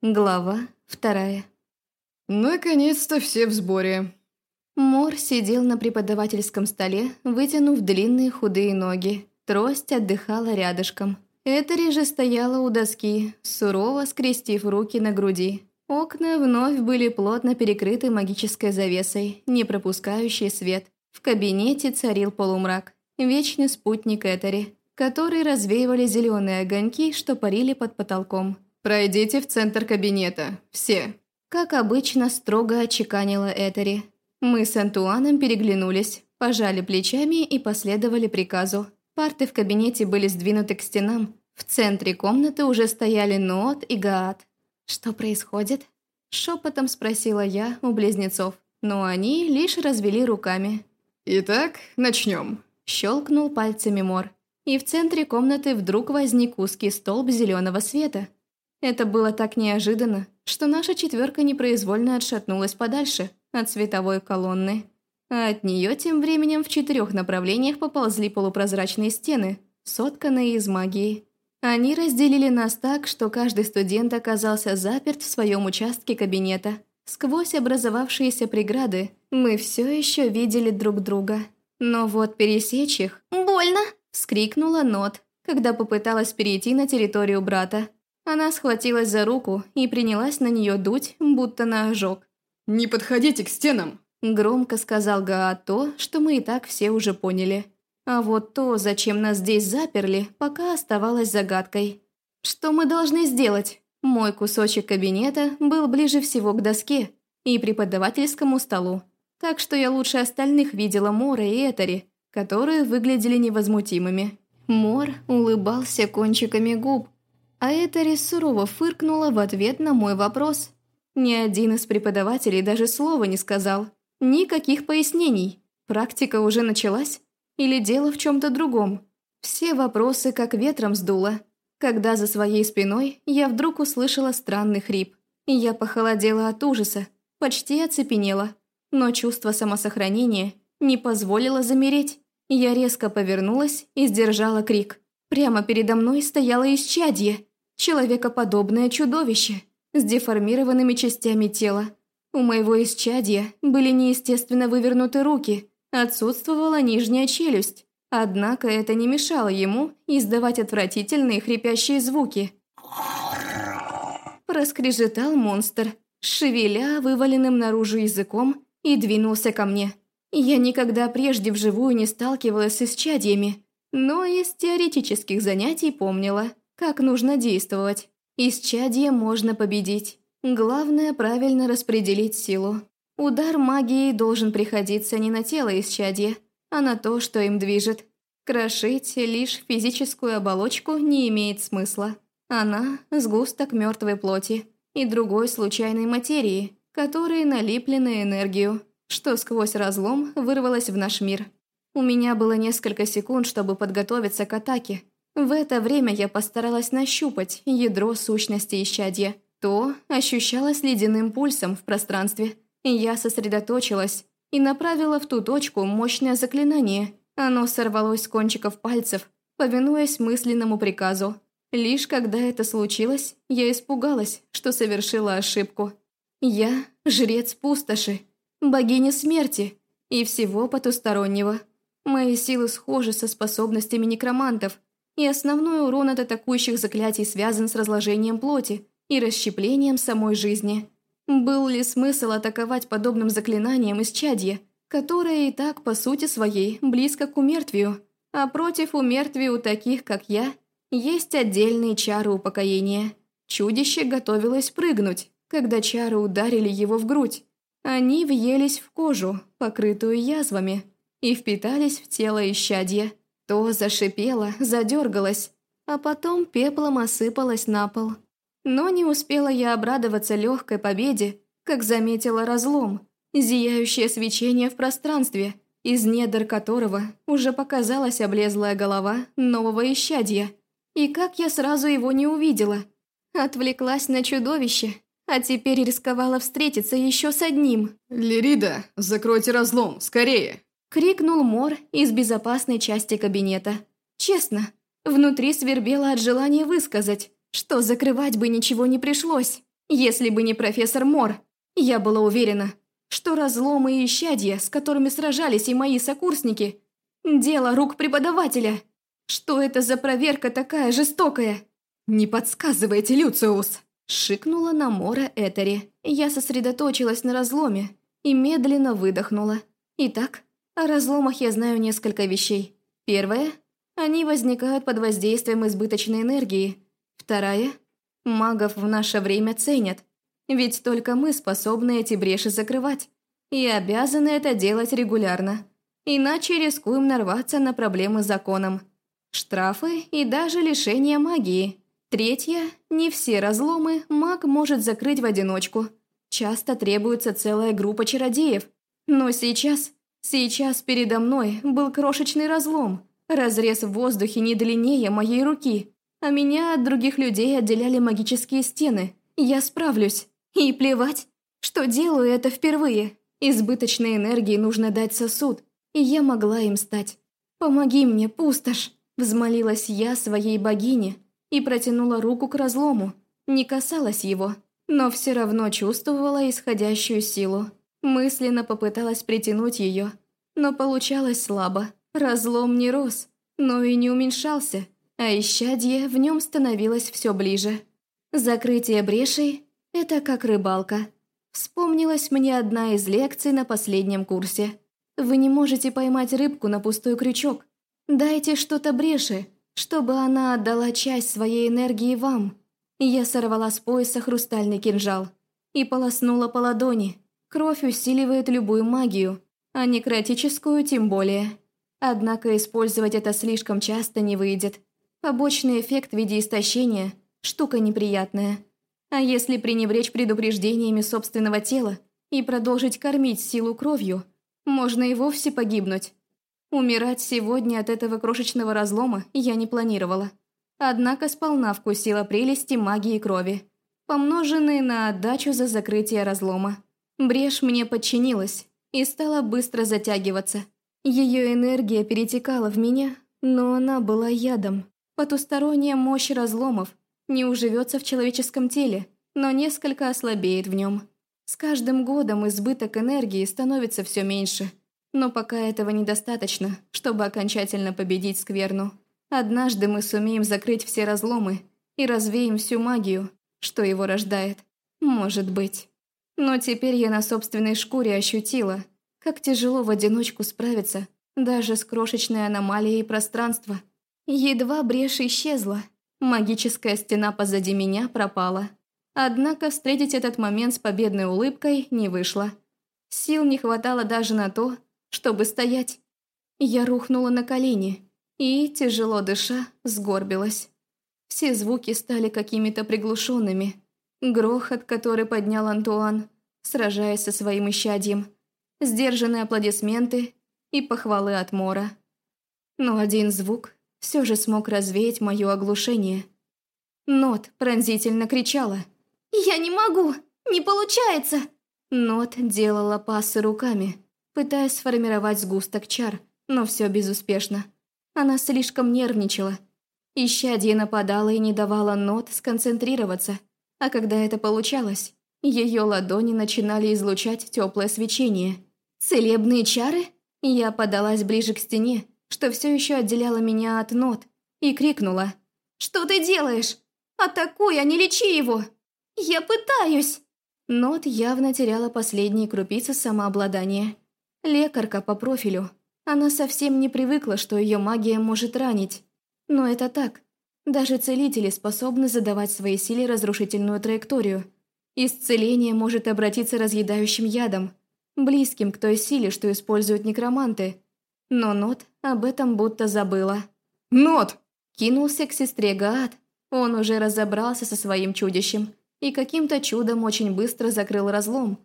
Глава вторая. Наконец-то все в сборе. Мор сидел на преподавательском столе, вытянув длинные худые ноги. Трость отдыхала рядышком. Этери же стояла у доски, сурово скрестив руки на груди. Окна вновь были плотно перекрыты магической завесой, не пропускающей свет. В кабинете царил полумрак. Вечный спутник Этери, который развеивали зеленые огоньки, что парили под потолком. «Пройдите в центр кабинета. Все». Как обычно, строго отчеканила Этери. Мы с Антуаном переглянулись, пожали плечами и последовали приказу. Парты в кабинете были сдвинуты к стенам. В центре комнаты уже стояли Ноот и Гаат. «Что происходит?» Шепотом спросила я у близнецов, но они лишь развели руками. «Итак, начнем», – щелкнул пальцами Мор. И в центре комнаты вдруг возник узкий столб зеленого света – это было так неожиданно, что наша четверка непроизвольно отшатнулась подальше от световой колонны. А от нее тем временем в четырех направлениях поползли полупрозрачные стены, сотканные из магии. Они разделили нас так, что каждый студент оказался заперт в своем участке кабинета. Сквозь образовавшиеся преграды мы все еще видели друг друга. Но вот пересечь их... «Больно!» – вскрикнула Нот, когда попыталась перейти на территорию брата. Она схватилась за руку и принялась на нее дуть, будто на ожог. «Не подходите к стенам!» Громко сказал Гаат то, что мы и так все уже поняли. А вот то, зачем нас здесь заперли, пока оставалось загадкой. Что мы должны сделать? Мой кусочек кабинета был ближе всего к доске и преподавательскому столу. Так что я лучше остальных видела Мора и Этери, которые выглядели невозмутимыми. Мор улыбался кончиками губ, а Этери сурово фыркнула в ответ на мой вопрос. Ни один из преподавателей даже слова не сказал. Никаких пояснений. Практика уже началась? Или дело в чем-то другом? Все вопросы как ветром сдуло. Когда за своей спиной я вдруг услышала странный хрип. Я похолодела от ужаса, почти оцепенела. Но чувство самосохранения не позволило замереть. Я резко повернулась и сдержала крик. Прямо передо мной стояло исчадье. Человекоподобное чудовище с деформированными частями тела. У моего исчадья были неестественно вывернуты руки, отсутствовала нижняя челюсть. Однако это не мешало ему издавать отвратительные хрипящие звуки. Проскрежетал монстр, шевеля вываленным наружу языком и двинулся ко мне. Я никогда прежде вживую не сталкивалась с исчадьями, но из теоретических занятий помнила – как нужно действовать. Исчадье можно победить. Главное – правильно распределить силу. Удар магии должен приходиться не на тело исчадья, а на то, что им движет. Крошить лишь физическую оболочку не имеет смысла. Она – сгусток мертвой плоти и другой случайной материи, которые налипли на энергию, что сквозь разлом вырвалась в наш мир. У меня было несколько секунд, чтобы подготовиться к атаке, в это время я постаралась нащупать ядро сущности исчадья. То ощущалось ледяным пульсом в пространстве. Я сосредоточилась и направила в ту точку мощное заклинание. Оно сорвалось с кончиков пальцев, повинуясь мысленному приказу. Лишь когда это случилось, я испугалась, что совершила ошибку. Я – жрец пустоши, богиня смерти и всего потустороннего. Мои силы схожи со способностями некромантов – и основной урон от атакующих заклятий связан с разложением плоти и расщеплением самой жизни. Был ли смысл атаковать подобным заклинанием из чадья, которое и так, по сути своей, близко к умертвию, а против умертвия у таких, как я, есть отдельные чары упокоения. Чудище готовилось прыгнуть, когда чары ударили его в грудь. Они въелись в кожу, покрытую язвами, и впитались в тело исчадья. То зашипела, задергалась, а потом пеплом осыпалась на пол. Но не успела я обрадоваться легкой победе, как заметила разлом, зияющее свечение в пространстве, из недр которого уже показалась облезлая голова нового исчадья. И как я сразу его не увидела. Отвлеклась на чудовище, а теперь рисковала встретиться еще с одним. «Лирида, закройте разлом, скорее!» Крикнул Мор из безопасной части кабинета. Честно, внутри свербело от желания высказать, что закрывать бы ничего не пришлось. Если бы не профессор Мор, я была уверена, что разломы и исчадья, с которыми сражались и мои сокурсники, дело рук преподавателя. Что это за проверка такая жестокая? Не подсказывайте, Люциус! Шикнула на Мора Этери. Я сосредоточилась на разломе и медленно выдохнула. Итак, о разломах я знаю несколько вещей. Первое – они возникают под воздействием избыточной энергии. Вторая – магов в наше время ценят. Ведь только мы способны эти бреши закрывать. И обязаны это делать регулярно. Иначе рискуем нарваться на проблемы с законом. Штрафы и даже лишение магии. Третье – не все разломы маг может закрыть в одиночку. Часто требуется целая группа чародеев. Но сейчас, сейчас передо мной был крошечный разлом. Разрез в воздухе не длиннее моей руки. А меня от других людей отделяли магические стены. Я справлюсь. И плевать, что делаю это впервые. Избыточной энергии нужно дать сосуд, и я могла им стать. «Помоги мне, пустошь!» Взмолилась я своей богине и протянула руку к разлому. Не касалась его, но все равно чувствовала исходящую силу. Мысленно попыталась притянуть ее, но получалось слабо. Разлом не рос, но и не уменьшался, а исчадье в нем становилось все ближе. Закрытие брешей – это как рыбалка. Вспомнилась мне одна из лекций на последнем курсе. Вы не можете поймать рыбку на пустой крючок, Дайте что-то бреши, чтобы она отдала часть своей энергии вам. Я сорвала с пояса хрустальный кинжал и полоснула по ладони. Кровь усиливает любую магию, а некротическую тем более. Однако использовать это слишком часто не выйдет. Побочный эффект в виде истощения – штука неприятная. А если пренебречь предупреждениями собственного тела и продолжить кормить силу кровью, можно и вовсе погибнуть. Умирать сегодня от этого крошечного разлома я не планировала. Однако сполна вкусила прелести магии крови, помноженные на отдачу за закрытие разлома. Брешь мне подчинилась и стала быстро затягиваться. Ее энергия перетекала в меня, но она была ядом. Потусторонняя мощь разломов не уживется в человеческом теле, но несколько ослабеет в нем. С каждым годом избыток энергии становится все меньше – но пока этого недостаточно, чтобы окончательно победить Скверну. Однажды мы сумеем закрыть все разломы и развеем всю магию, что его рождает. Может быть. Но теперь я на собственной шкуре ощутила, как тяжело в одиночку справиться даже с крошечной аномалией пространства. Едва брешь исчезла, магическая стена позади меня пропала. Однако встретить этот момент с победной улыбкой не вышло. Сил не хватало даже на то, чтобы стоять. Я рухнула на колени и, тяжело дыша, сгорбилась. Все звуки стали какими-то приглушенными. Грохот, который поднял Антуан, сражаясь со своим исчадьем, сдержанные аплодисменты и похвалы от Мора. Но один звук все же смог развеять мое оглушение. Нот пронзительно кричала. «Я не могу! Не получается!» Нот делала пасы руками, пытаясь сформировать сгусток чар, но все безуспешно. Она слишком нервничала. Исчадье нападала и не давала нот сконцентрироваться, а когда это получалось, ее ладони начинали излучать теплое свечение. «Целебные чары?» Я подалась ближе к стене, что все еще отделяло меня от нот, и крикнула. «Что ты делаешь? Атакуй, а не лечи его!» «Я пытаюсь!» Нот явно теряла последние крупицы самообладания. Лекарка по профилю. Она совсем не привыкла, что ее магия может ранить. Но это так. Даже целители способны задавать своей силе разрушительную траекторию. Исцеление может обратиться разъедающим ядом, близким к той силе, что используют некроманты. Но Нот об этом будто забыла. «Нот!» Кинулся к сестре Гаат. Он уже разобрался со своим чудищем и каким-то чудом очень быстро закрыл разлом,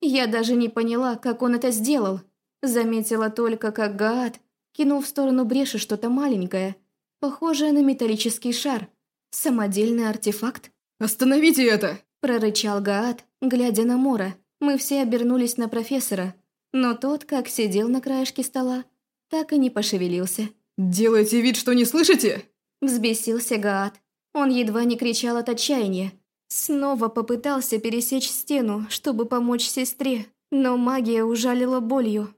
я даже не поняла, как он это сделал. Заметила только, как Гаат кинул в сторону бреши что-то маленькое, похожее на металлический шар. Самодельный артефакт. «Остановите это!» – прорычал Гаат, глядя на Мора. Мы все обернулись на профессора, но тот, как сидел на краешке стола, так и не пошевелился. «Делайте вид, что не слышите?» Взбесился Гаат. Он едва не кричал от отчаяния. Снова попытался пересечь стену, чтобы помочь сестре, но магия ужалила болью.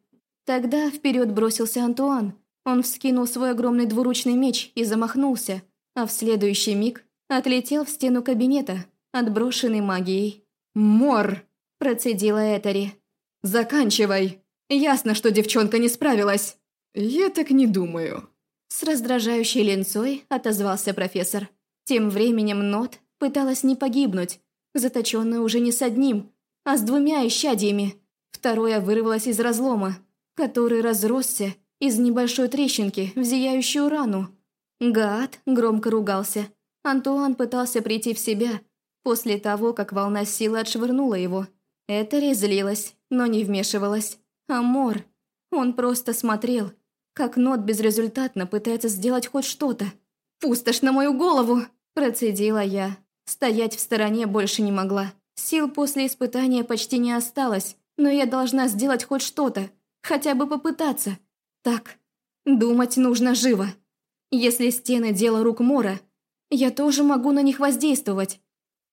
Тогда вперед бросился Антуан. Он вскинул свой огромный двуручный меч и замахнулся, а в следующий миг отлетел в стену кабинета, отброшенный магией. «Мор!» – процедила Этери. «Заканчивай! Ясно, что девчонка не справилась!» «Я так не думаю!» С раздражающей ленцой отозвался профессор. Тем временем Нот пыталась не погибнуть, заточенная уже не с одним, а с двумя исчадьями. Второе вырвалось из разлома, который разросся из небольшой трещинки в зияющую рану. Гаат громко ругался. Антуан пытался прийти в себя после того, как волна силы отшвырнула его. Этери злилась, но не вмешивалась. Амор. Он просто смотрел, как Нот безрезультатно пытается сделать хоть что-то. «Пустошь на мою голову!» – процедила я. Стоять в стороне больше не могла. Сил после испытания почти не осталось, но я должна сделать хоть что-то, хотя бы попытаться. Так, думать нужно живо. Если стены – дело рук Мора, я тоже могу на них воздействовать.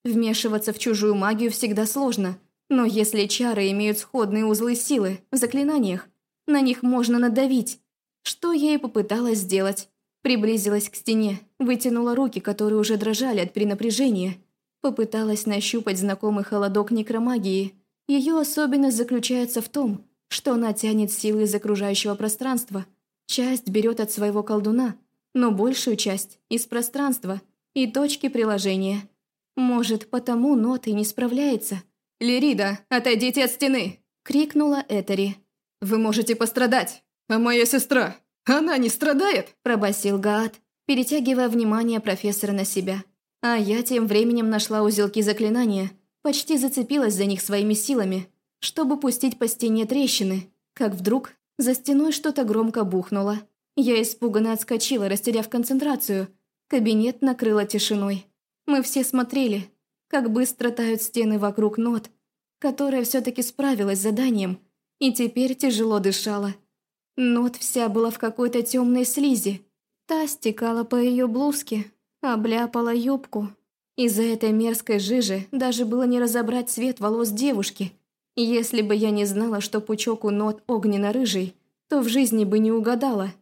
Вмешиваться в чужую магию всегда сложно, но если чары имеют сходные узлы силы в заклинаниях, на них можно надавить. Что я и попыталась сделать. Приблизилась к стене, вытянула руки, которые уже дрожали от перенапряжения. Попыталась нащупать знакомый холодок некромагии. Ее особенность заключается в том, что она тянет силы из окружающего пространства. Часть берет от своего колдуна, но большую часть – из пространства и точки приложения. Может, потому ноты не справляется. «Лирида, отойдите от стены!» – крикнула Этери. «Вы можете пострадать, а моя сестра...» «Она не страдает?» – пробасил Гаат, перетягивая внимание профессора на себя. А я тем временем нашла узелки заклинания, почти зацепилась за них своими силами, чтобы пустить по стене трещины, как вдруг за стеной что-то громко бухнуло. Я испуганно отскочила, растеряв концентрацию. Кабинет накрыло тишиной. Мы все смотрели, как быстро тают стены вокруг нот, которая все таки справилась с заданием и теперь тяжело дышала. Нот вся была в какой-то темной слизи. Та стекала по ее блузке, обляпала юбку. Из-за этой мерзкой жижи даже было не разобрать цвет волос девушки. Если бы я не знала, что пучок у нот огненно-рыжий, то в жизни бы не угадала.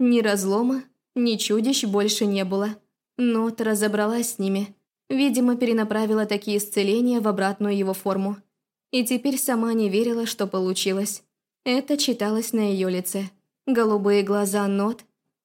Ни разлома, ни чудищ больше не было. Нот разобралась с ними. Видимо, перенаправила такие исцеления в обратную его форму. И теперь сама не верила, что получилось. Это читалось на ее лице. Голубые глаза Нот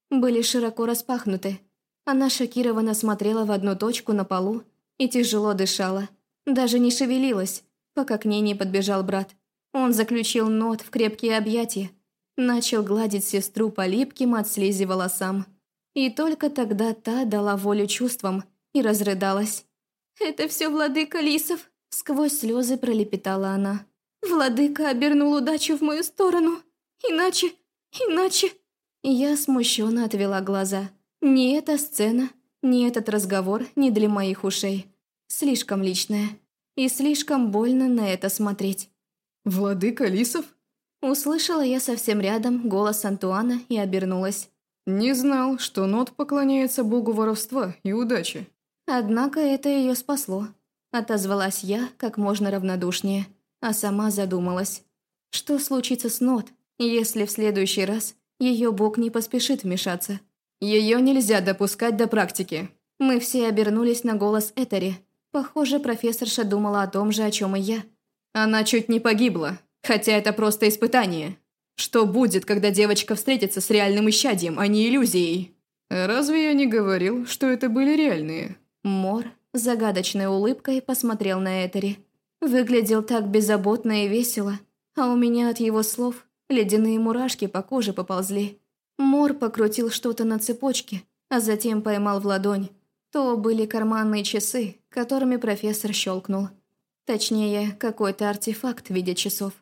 были широко распахнуты. Она шокированно смотрела в одну точку на полу и тяжело дышала. Даже не шевелилась, пока к ней не подбежал брат. Он заключил Нот в крепкие объятия, начал гладить сестру по липким от слизи волосам. И только тогда та дала волю чувствам и разрыдалась. «Это все владыка Лисов!» Сквозь слезы пролепетала она. Владыка обернул удачу в мою сторону. Иначе, иначе... Я смущенно отвела глаза. Ни эта сцена, ни этот разговор не для моих ушей. Слишком личное. И слишком больно на это смотреть. «Владыка Лисов?» Услышала я совсем рядом голос Антуана и обернулась. «Не знал, что Нот поклоняется богу воровства и удачи». Однако это ее спасло. Отозвалась я как можно равнодушнее а сама задумалась. Что случится с Нот, если в следующий раз ее бог не поспешит вмешаться? Ее нельзя допускать до практики. Мы все обернулись на голос Этери. Похоже, профессорша думала о том же, о чем и я. Она чуть не погибла, хотя это просто испытание. Что будет, когда девочка встретится с реальным исчадием, а не иллюзией? Разве я не говорил, что это были реальные? Мор загадочной улыбкой посмотрел на Этери. Выглядел так беззаботно и весело, а у меня от его слов ледяные мурашки по коже поползли. Мор покрутил что-то на цепочке, а затем поймал в ладонь. То были карманные часы, которыми профессор щелкнул. Точнее, какой-то артефакт в виде часов.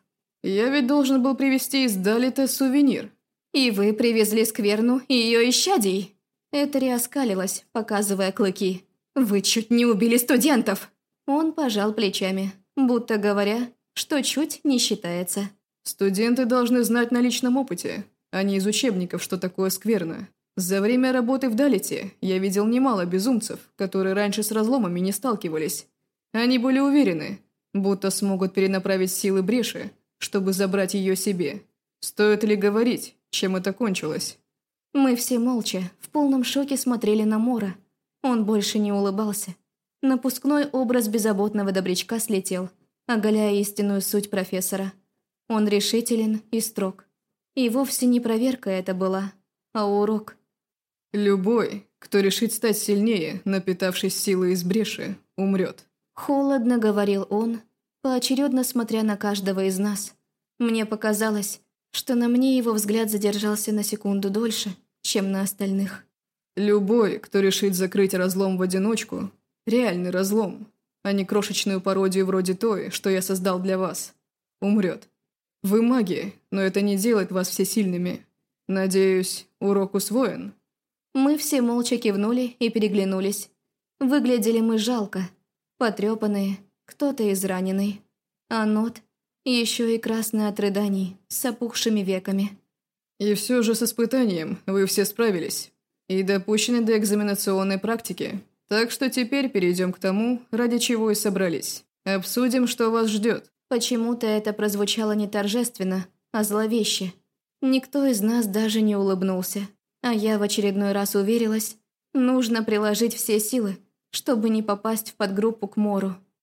«Я ведь должен был привезти из Далита сувенир». «И вы привезли скверну и ее исчадий?» Этери оскалилась, показывая клыки. «Вы чуть не убили студентов!» Он пожал плечами будто говоря, что чуть не считается. «Студенты должны знать на личном опыте, а не из учебников, что такое скверно. За время работы в Далите я видел немало безумцев, которые раньше с разломами не сталкивались. Они были уверены, будто смогут перенаправить силы Бреши, чтобы забрать ее себе. Стоит ли говорить, чем это кончилось? Мы все молча, в полном шоке смотрели на Мора. Он больше не улыбался. Напускной образ беззаботного добрячка слетел, оголяя истинную суть профессора. Он решителен и строг. И вовсе не проверка это была, а урок. «Любой, кто решит стать сильнее, напитавшись силой из бреши, умрет», — холодно говорил он, поочередно смотря на каждого из нас. Мне показалось, что на мне его взгляд задержался на секунду дольше, чем на остальных. «Любой, кто решит закрыть разлом в одиночку, реальный разлом, а не крошечную пародию вроде той, что я создал для вас, умрет. Вы маги, но это не делает вас всесильными. Надеюсь, урок усвоен?» Мы все молча кивнули и переглянулись. Выглядели мы жалко, потрепанные, кто-то израненный. А нот еще и красный от рыданий, с опухшими веками. И все же с испытанием вы все справились. И допущены до экзаменационной практики. Так что теперь перейдем к тому, ради чего и собрались. Обсудим, что вас ждет. Почему-то это прозвучало не торжественно, а зловеще. Никто из нас даже не улыбнулся. А я в очередной раз уверилась, нужно приложить все силы, чтобы не попасть в подгруппу к Мору.